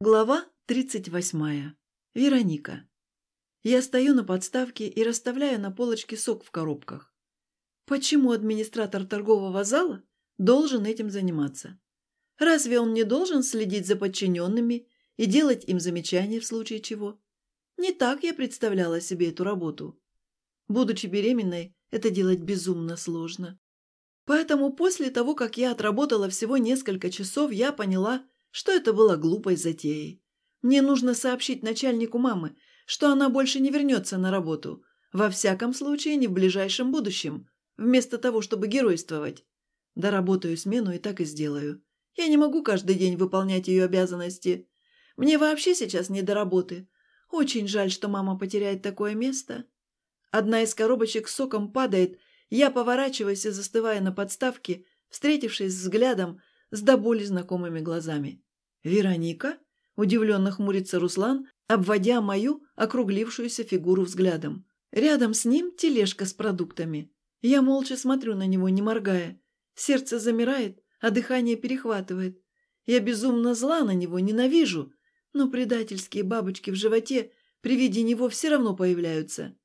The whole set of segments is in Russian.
Глава 38. Вероника. Я стою на подставке и расставляю на полочке сок в коробках. Почему администратор торгового зала должен этим заниматься? Разве он не должен следить за подчиненными и делать им замечания в случае чего? Не так я представляла себе эту работу. Будучи беременной, это делать безумно сложно. Поэтому после того, как я отработала всего несколько часов, я поняла, что это было глупой затеей. Мне нужно сообщить начальнику мамы, что она больше не вернется на работу. Во всяком случае, не в ближайшем будущем. Вместо того, чтобы геройствовать. Доработаю смену и так и сделаю. Я не могу каждый день выполнять ее обязанности. Мне вообще сейчас не до работы. Очень жаль, что мама потеряет такое место. Одна из коробочек с соком падает, я поворачиваюсь и застываю на подставке, встретившись взглядом с до боли знакомыми глазами. «Вероника?» – удивленно хмурится Руслан, обводя мою округлившуюся фигуру взглядом. Рядом с ним тележка с продуктами. Я молча смотрю на него, не моргая. Сердце замирает, а дыхание перехватывает. Я безумно зла на него, ненавижу, но предательские бабочки в животе при виде него все равно появляются.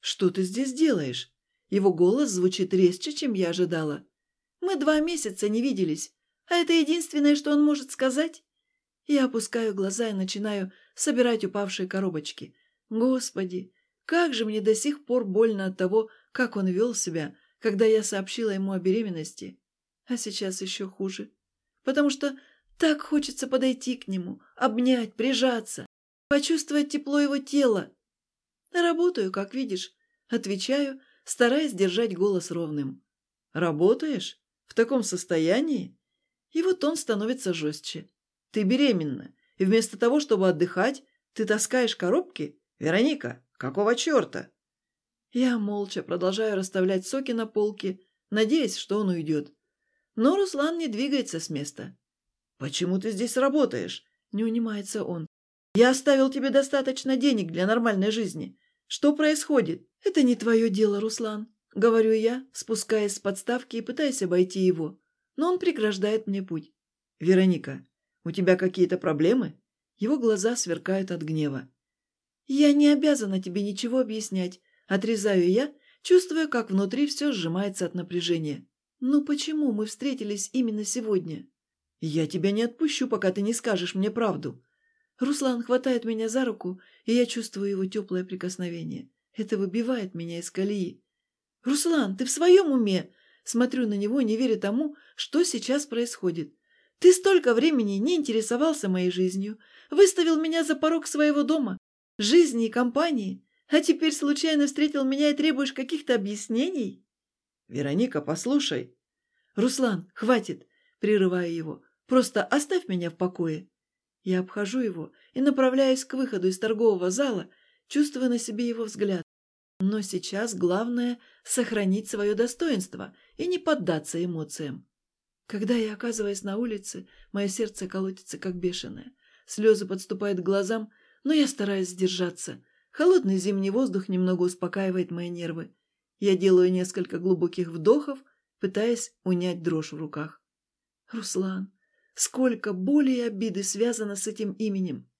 «Что ты здесь делаешь?» Его голос звучит резче, чем я ожидала. «Мы два месяца не виделись, а это единственное, что он может сказать?» Я опускаю глаза и начинаю собирать упавшие коробочки. Господи, как же мне до сих пор больно от того, как он вел себя, когда я сообщила ему о беременности. А сейчас еще хуже. Потому что так хочется подойти к нему, обнять, прижаться, почувствовать тепло его тела. Работаю, как видишь. Отвечаю, стараясь держать голос ровным. «Работаешь? В таком состоянии?» И вот он становится жестче. «Ты беременна, и вместо того, чтобы отдыхать, ты таскаешь коробки? Вероника, какого черта?» Я молча продолжаю расставлять соки на полке, надеясь, что он уйдет. Но Руслан не двигается с места. «Почему ты здесь работаешь?» – не унимается он. «Я оставил тебе достаточно денег для нормальной жизни. Что происходит?» «Это не твое дело, Руслан», — говорю я, спускаясь с подставки и пытаясь обойти его. Но он преграждает мне путь. «Вероника, у тебя какие-то проблемы?» Его глаза сверкают от гнева. «Я не обязана тебе ничего объяснять», — отрезаю я, чувствуя, как внутри все сжимается от напряжения. «Ну почему мы встретились именно сегодня?» «Я тебя не отпущу, пока ты не скажешь мне правду». Руслан хватает меня за руку, и я чувствую его теплое прикосновение. Это выбивает меня из колеи. «Руслан, ты в своем уме?» Смотрю на него, не веря тому, что сейчас происходит. «Ты столько времени не интересовался моей жизнью, выставил меня за порог своего дома, жизни и компании, а теперь случайно встретил меня и требуешь каких-то объяснений?» «Вероника, послушай!» «Руслан, хватит!» – прерываю его. «Просто оставь меня в покое!» Я обхожу его и направляюсь к выходу из торгового зала – чувствуя на себе его взгляд. Но сейчас главное — сохранить свое достоинство и не поддаться эмоциям. Когда я оказываюсь на улице, мое сердце колотится как бешеное. Слезы подступают к глазам, но я стараюсь сдержаться. Холодный зимний воздух немного успокаивает мои нервы. Я делаю несколько глубоких вдохов, пытаясь унять дрожь в руках. Руслан, сколько боли и обиды связано с этим именем.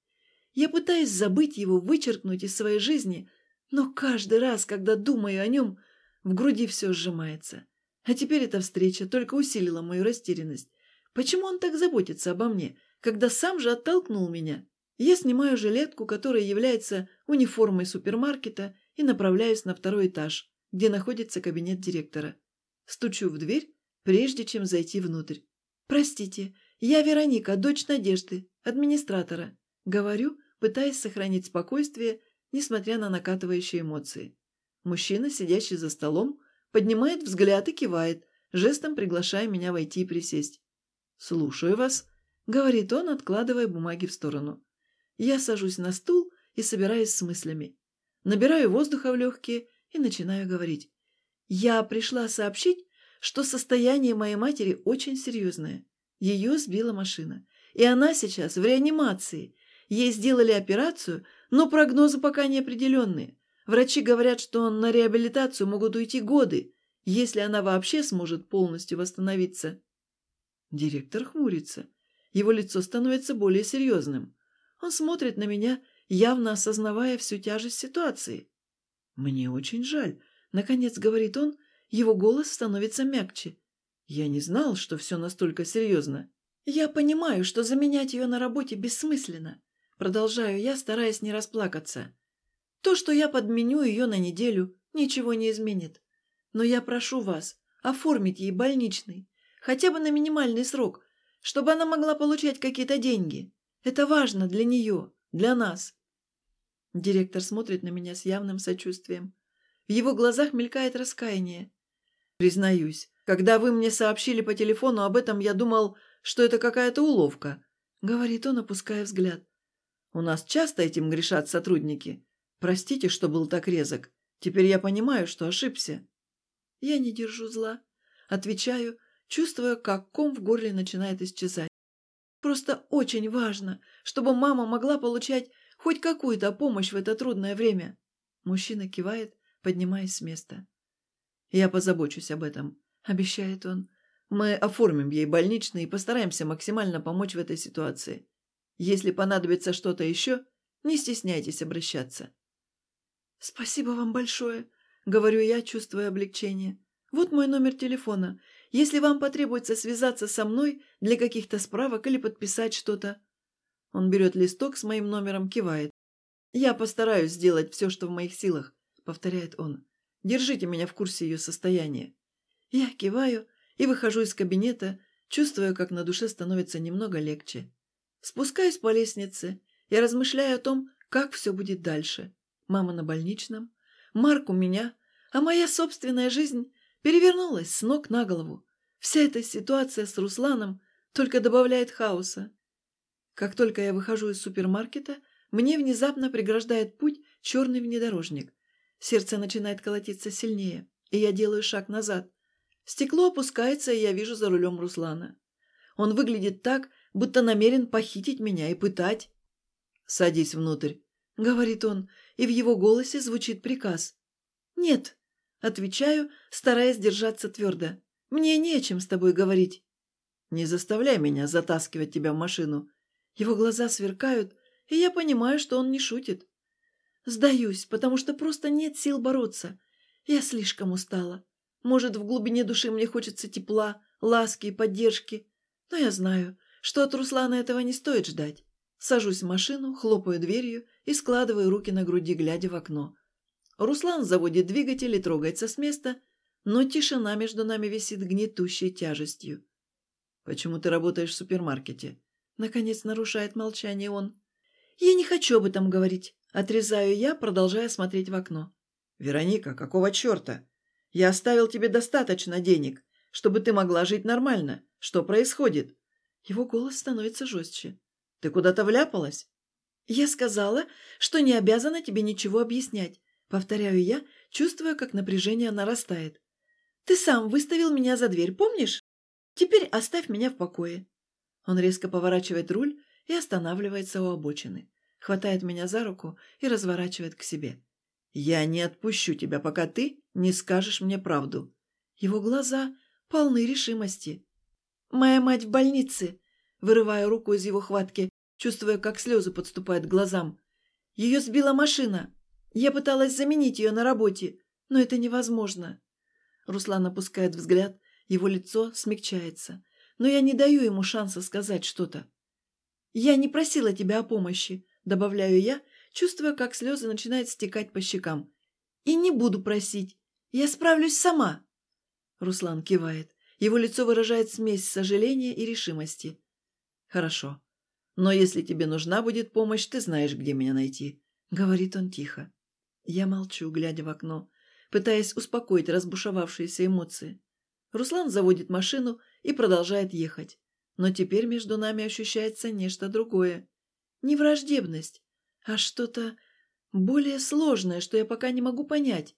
Я пытаюсь забыть его, вычеркнуть из своей жизни, но каждый раз, когда думаю о нем, в груди все сжимается. А теперь эта встреча только усилила мою растерянность. Почему он так заботится обо мне, когда сам же оттолкнул меня? Я снимаю жилетку, которая является униформой супермаркета, и направляюсь на второй этаж, где находится кабинет директора. Стучу в дверь, прежде чем зайти внутрь. «Простите, я Вероника, дочь Надежды, администратора». Говорю, пытаясь сохранить спокойствие, несмотря на накатывающие эмоции. Мужчина, сидящий за столом, поднимает взгляд и кивает, жестом приглашая меня войти и присесть. «Слушаю вас», — говорит он, откладывая бумаги в сторону. Я сажусь на стул и собираюсь с мыслями. Набираю воздуха в легкие и начинаю говорить. «Я пришла сообщить, что состояние моей матери очень серьезное. Ее сбила машина, и она сейчас в реанимации, Ей сделали операцию, но прогнозы пока неопределенные. Врачи говорят, что на реабилитацию могут уйти годы, если она вообще сможет полностью восстановиться. Директор хмурится. Его лицо становится более серьезным. Он смотрит на меня, явно осознавая всю тяжесть ситуации. «Мне очень жаль», — наконец говорит он, его голос становится мягче. «Я не знал, что все настолько серьезно. Я понимаю, что заменять ее на работе бессмысленно. Продолжаю я, стараясь не расплакаться. То, что я подменю ее на неделю, ничего не изменит. Но я прошу вас оформить ей больничный, хотя бы на минимальный срок, чтобы она могла получать какие-то деньги. Это важно для нее, для нас. Директор смотрит на меня с явным сочувствием. В его глазах мелькает раскаяние. Признаюсь, когда вы мне сообщили по телефону об этом, я думал, что это какая-то уловка, говорит он, опуская взгляд. У нас часто этим грешат сотрудники. Простите, что был так резок. Теперь я понимаю, что ошибся. Я не держу зла. Отвечаю, чувствуя, как ком в горле начинает исчезать. Просто очень важно, чтобы мама могла получать хоть какую-то помощь в это трудное время. Мужчина кивает, поднимаясь с места. «Я позабочусь об этом», — обещает он. «Мы оформим ей больничный и постараемся максимально помочь в этой ситуации. Если понадобится что-то еще, не стесняйтесь обращаться». «Спасибо вам большое», — говорю я, чувствуя облегчение. «Вот мой номер телефона. Если вам потребуется связаться со мной для каких-то справок или подписать что-то». Он берет листок с моим номером, кивает. «Я постараюсь сделать все, что в моих силах», — повторяет он. «Держите меня в курсе ее состояния». Я киваю и выхожу из кабинета, чувствуя, как на душе становится немного легче. Спускаюсь по лестнице и размышляю о том, как все будет дальше мама на больничном, Марк у меня, а моя собственная жизнь перевернулась с ног на голову. Вся эта ситуация с Русланом только добавляет хаоса. Как только я выхожу из супермаркета, мне внезапно преграждает путь черный внедорожник. Сердце начинает колотиться сильнее, и я делаю шаг назад. Стекло опускается, и я вижу за рулем Руслана. Он выглядит так, будто намерен похитить меня и пытать. «Садись внутрь», — говорит он, и в его голосе звучит приказ. «Нет», — отвечаю, стараясь держаться твердо. «Мне не о чем с тобой говорить». «Не заставляй меня затаскивать тебя в машину». Его глаза сверкают, и я понимаю, что он не шутит. Сдаюсь, потому что просто нет сил бороться. Я слишком устала. Может, в глубине души мне хочется тепла, ласки и поддержки. Но я знаю, что от Руслана этого не стоит ждать. Сажусь в машину, хлопаю дверью и складываю руки на груди, глядя в окно. Руслан заводит двигатель и трогается с места, но тишина между нами висит гнетущей тяжестью. «Почему ты работаешь в супермаркете?» Наконец нарушает молчание он. «Я не хочу об этом говорить», — отрезаю я, продолжая смотреть в окно. «Вероника, какого черта? Я оставил тебе достаточно денег, чтобы ты могла жить нормально. Что происходит?» Его голос становится жестче. Ты куда-то вляпалась?» «Я сказала, что не обязана тебе ничего объяснять», — повторяю я, чувствуя, как напряжение нарастает. «Ты сам выставил меня за дверь, помнишь? Теперь оставь меня в покое». Он резко поворачивает руль и останавливается у обочины, хватает меня за руку и разворачивает к себе. «Я не отпущу тебя, пока ты не скажешь мне правду». Его глаза полны решимости. «Моя мать в больнице», вырывая руку из его хватки, чувствуя, как слезы подступают к глазам. «Ее сбила машина. Я пыталась заменить ее на работе, но это невозможно». Руслан опускает взгляд, его лицо смягчается, но я не даю ему шанса сказать что-то. «Я не просила тебя о помощи», — добавляю я, чувствуя, как слезы начинают стекать по щекам. «И не буду просить. Я справлюсь сама». Руслан кивает. Его лицо выражает смесь сожаления и решимости. «Хорошо. Но если тебе нужна будет помощь, ты знаешь, где меня найти», — говорит он тихо. Я молчу, глядя в окно, пытаясь успокоить разбушевавшиеся эмоции. Руслан заводит машину и продолжает ехать. Но теперь между нами ощущается нечто другое. Не враждебность, а что-то более сложное, что я пока не могу понять.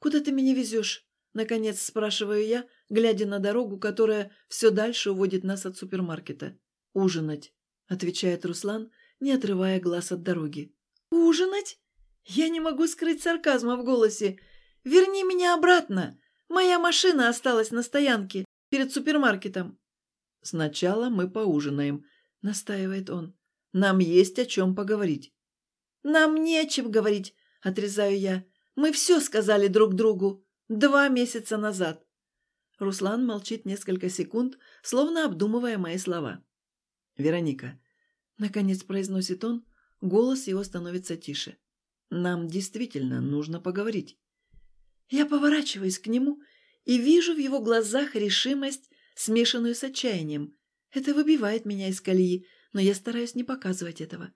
«Куда ты меня везешь?» — наконец спрашиваю я, глядя на дорогу, которая все дальше уводит нас от супермаркета. «Ужинать», — отвечает Руслан, не отрывая глаз от дороги. «Ужинать? Я не могу скрыть сарказма в голосе. Верни меня обратно. Моя машина осталась на стоянке перед супермаркетом». «Сначала мы поужинаем», — настаивает он. «Нам есть о чем поговорить». «Нам не о чем говорить», — отрезаю я. «Мы все сказали друг другу два месяца назад». Руслан молчит несколько секунд, словно обдумывая мои слова. «Вероника», — наконец произносит он, голос его становится тише. «Нам действительно нужно поговорить». Я поворачиваюсь к нему и вижу в его глазах решимость, смешанную с отчаянием. Это выбивает меня из колеи, но я стараюсь не показывать этого.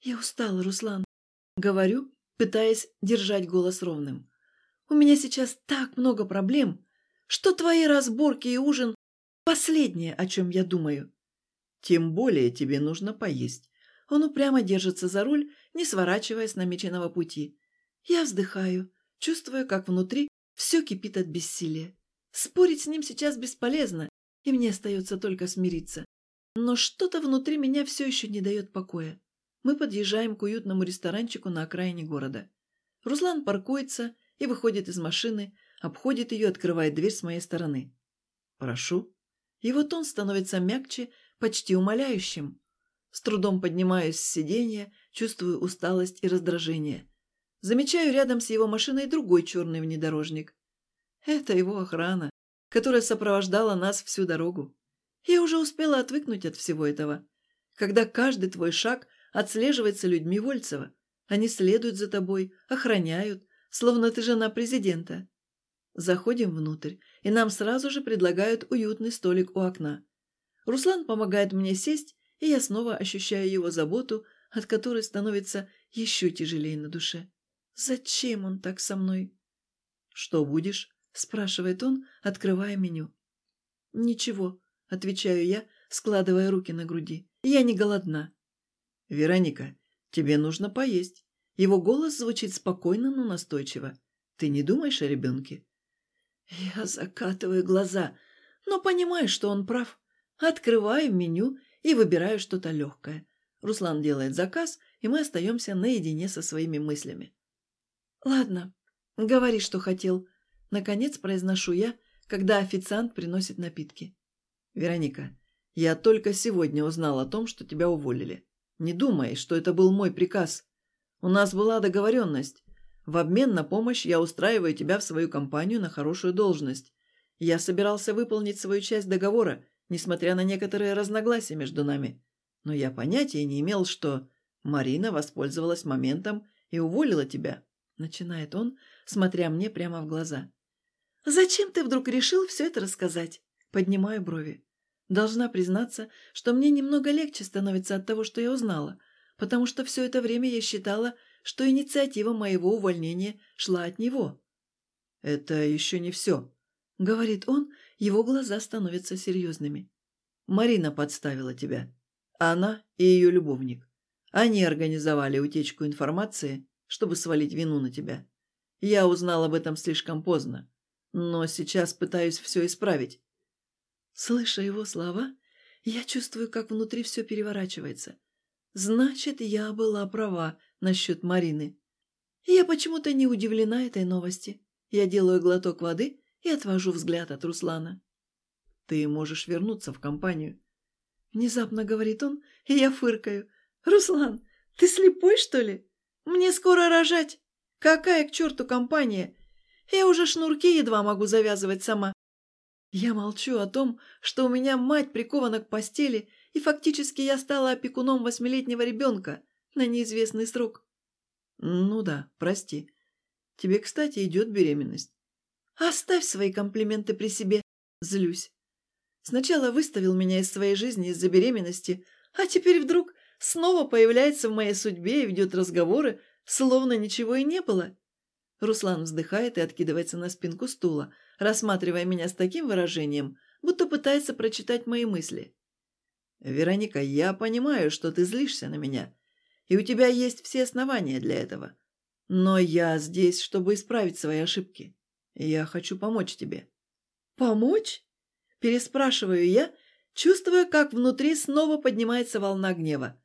Я устала, Руслан. Говорю, пытаясь держать голос ровным. У меня сейчас так много проблем, что твои разборки и ужин – последнее, о чем я думаю. Тем более тебе нужно поесть. Он упрямо держится за руль, не сворачивая с намеченного пути. Я вздыхаю, чувствуя, как внутри все кипит от бессилия. Спорить с ним сейчас бесполезно, и мне остается только смириться. Но что-то внутри меня все еще не дает покоя. Мы подъезжаем к уютному ресторанчику на окраине города. Руслан паркуется и выходит из машины, обходит ее, открывает дверь с моей стороны. «Прошу». Его тон становится мягче, почти умоляющим. С трудом поднимаюсь с сиденья, чувствую усталость и раздражение. Замечаю рядом с его машиной другой черный внедорожник. Это его охрана, которая сопровождала нас всю дорогу. Я уже успела отвыкнуть от всего этого. Когда каждый твой шаг отслеживается людьми Вольцева. Они следуют за тобой, охраняют, словно ты жена президента. Заходим внутрь, и нам сразу же предлагают уютный столик у окна. Руслан помогает мне сесть, и я снова ощущаю его заботу, от которой становится еще тяжелее на душе. Зачем он так со мной? «Что будешь?» – спрашивает он, открывая меню. «Ничего», – отвечаю я, складывая руки на груди. «Я не голодна». «Вероника, тебе нужно поесть». Его голос звучит спокойно, но настойчиво. «Ты не думаешь о ребенке?» Я закатываю глаза, но понимаю, что он прав. Открываю меню и выбираю что-то легкое. Руслан делает заказ, и мы остаемся наедине со своими мыслями. «Ладно, говори, что хотел», — наконец произношу я, когда официант приносит напитки. «Вероника, я только сегодня узнал о том, что тебя уволили. Не думай, что это был мой приказ. У нас была договоренность. В обмен на помощь я устраиваю тебя в свою компанию на хорошую должность. Я собирался выполнить свою часть договора, несмотря на некоторые разногласия между нами. Но я понятия не имел, что Марина воспользовалась моментом и уволила тебя начинает он, смотря мне прямо в глаза. «Зачем ты вдруг решил все это рассказать?» Поднимаю брови. Должна признаться, что мне немного легче становится от того, что я узнала, потому что все это время я считала, что инициатива моего увольнения шла от него. «Это еще не все», — говорит он, его глаза становятся серьезными. «Марина подставила тебя. Она и ее любовник. Они организовали утечку информации чтобы свалить вину на тебя. Я узнал об этом слишком поздно, но сейчас пытаюсь все исправить». Слыша его слова, я чувствую, как внутри все переворачивается. Значит, я была права насчет Марины. Я почему-то не удивлена этой новости. Я делаю глоток воды и отвожу взгляд от Руслана. «Ты можешь вернуться в компанию», — внезапно говорит он, и я фыркаю. «Руслан, ты слепой, что ли?» Мне скоро рожать. Какая к черту компания? Я уже шнурки едва могу завязывать сама. Я молчу о том, что у меня мать прикована к постели, и фактически я стала опекуном восьмилетнего ребенка на неизвестный срок. Ну да, прости. Тебе, кстати, идет беременность. Оставь свои комплименты при себе. Злюсь. Сначала выставил меня из своей жизни из-за беременности, а теперь вдруг снова появляется в моей судьбе и ведет разговоры, словно ничего и не было. Руслан вздыхает и откидывается на спинку стула, рассматривая меня с таким выражением, будто пытается прочитать мои мысли. «Вероника, я понимаю, что ты злишься на меня, и у тебя есть все основания для этого. Но я здесь, чтобы исправить свои ошибки. Я хочу помочь тебе». «Помочь?» – переспрашиваю я, чувствуя, как внутри снова поднимается волна гнева.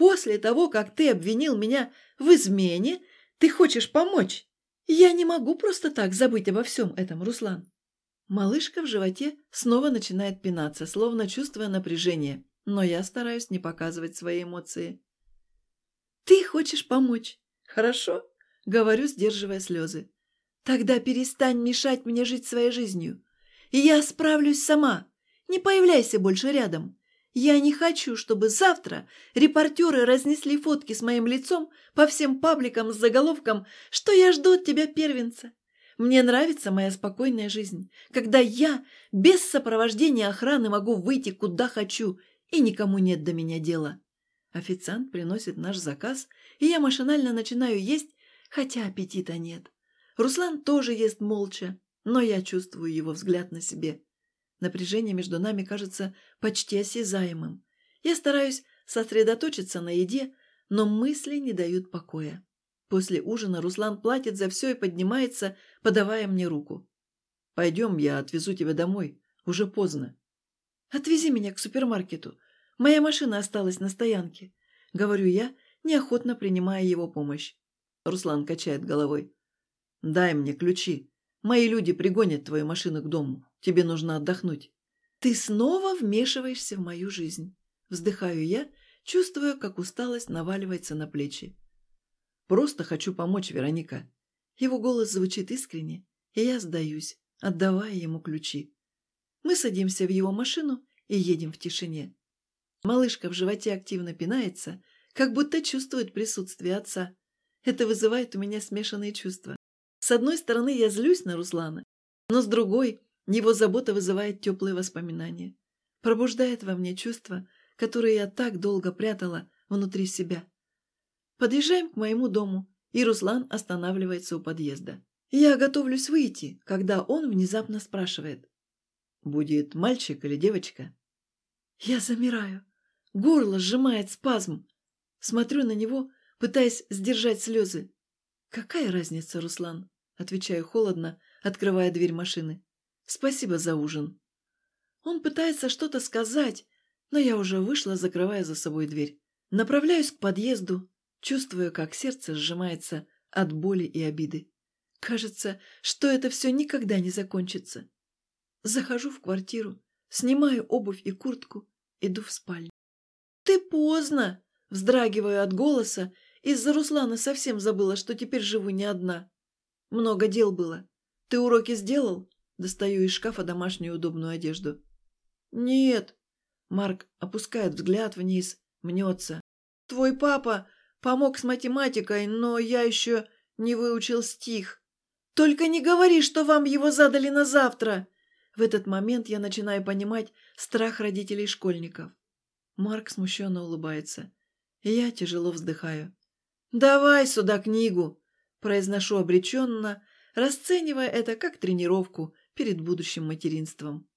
После того, как ты обвинил меня в измене, ты хочешь помочь? Я не могу просто так забыть обо всем этом, Руслан. Малышка в животе снова начинает пинаться, словно чувствуя напряжение, но я стараюсь не показывать свои эмоции. «Ты хочешь помочь? Хорошо?» — говорю, сдерживая слезы. «Тогда перестань мешать мне жить своей жизнью. Я справлюсь сама. Не появляйся больше рядом. Я не хочу, чтобы завтра репортеры разнесли фотки с моим лицом по всем пабликам с заголовком, что я жду от тебя первенца. Мне нравится моя спокойная жизнь, когда я без сопровождения охраны могу выйти куда хочу, и никому нет до меня дела. Официант приносит наш заказ, и я машинально начинаю есть, хотя аппетита нет. Руслан тоже ест молча, но я чувствую его взгляд на себе. Напряжение между нами кажется почти осязаемым. Я стараюсь сосредоточиться на еде, но мысли не дают покоя. После ужина Руслан платит за все и поднимается, подавая мне руку. «Пойдем, я отвезу тебя домой. Уже поздно». «Отвези меня к супермаркету. Моя машина осталась на стоянке», — говорю я, неохотно принимая его помощь. Руслан качает головой. «Дай мне ключи. Мои люди пригонят твою машину к дому. Тебе нужно отдохнуть». «Ты снова вмешиваешься в мою жизнь», — вздыхаю я, чувствуя, как усталость наваливается на плечи. Просто хочу помочь, Вероника». Его голос звучит искренне, и я сдаюсь, отдавая ему ключи. Мы садимся в его машину и едем в тишине. Малышка в животе активно пинается, как будто чувствует присутствие отца. Это вызывает у меня смешанные чувства. С одной стороны, я злюсь на Руслана, но с другой, его забота вызывает теплые воспоминания. Пробуждает во мне чувства, которые я так долго прятала внутри себя. Подъезжаем к моему дому, и Руслан останавливается у подъезда. Я готовлюсь выйти, когда он внезапно спрашивает. «Будет мальчик или девочка?» Я замираю. Горло сжимает спазм. Смотрю на него, пытаясь сдержать слезы. «Какая разница, Руслан?» Отвечаю холодно, открывая дверь машины. «Спасибо за ужин». Он пытается что-то сказать, но я уже вышла, закрывая за собой дверь. Направляюсь к подъезду, чувствуя, как сердце сжимается от боли и обиды. Кажется, что это все никогда не закончится. Захожу в квартиру, снимаю обувь и куртку, иду в спальню. «Ты поздно!» – вздрагиваю от голоса. Из-за Руслана совсем забыла, что теперь живу не одна. Много дел было. Ты уроки сделал? Достаю из шкафа домашнюю удобную одежду. «Нет!» Марк опускает взгляд вниз, мнется. «Твой папа Помог с математикой, но я еще не выучил стих. Только не говори, что вам его задали на завтра. В этот момент я начинаю понимать страх родителей школьников. Марк смущенно улыбается. Я тяжело вздыхаю. «Давай сюда книгу!» Произношу обреченно, расценивая это как тренировку перед будущим материнством.